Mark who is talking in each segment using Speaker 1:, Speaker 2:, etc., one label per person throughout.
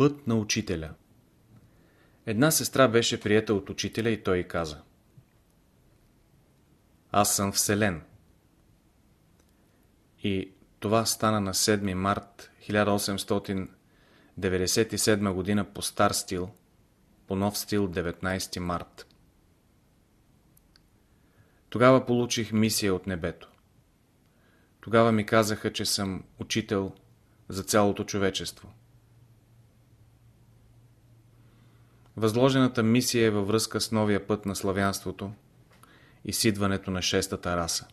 Speaker 1: Път на учителя Една сестра беше приета от учителя и той каза Аз съм Вселен. И това стана на 7 март 1897 година по стар стил, по нов стил 19 март. Тогава получих мисия от небето. Тогава ми казаха, че съм учител за цялото човечество. Възложената мисия е във връзка с новия път на славянството и сидването на шестата раса.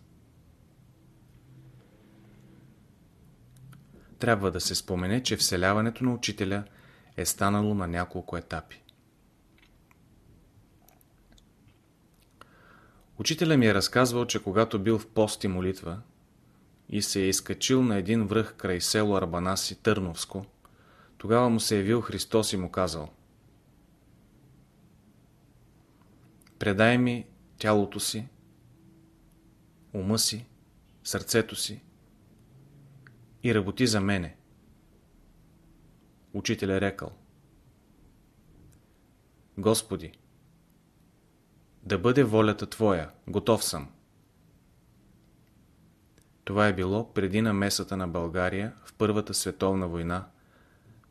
Speaker 1: Трябва да се спомене, че вселяването на учителя е станало на няколко етапи. Учителя ми е разказвал, че когато бил в пост и молитва и се е изкачил на един връх край село Арбанаси, Търновско, тогава му се явил Христос и му казал Предай ми тялото си, ума си, сърцето си и работи за мене. Учителя рекал Господи, да бъде волята Твоя, готов съм. Това е било преди намесата на България в Първата световна война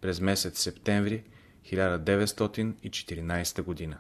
Speaker 1: през месец септември 1914 година.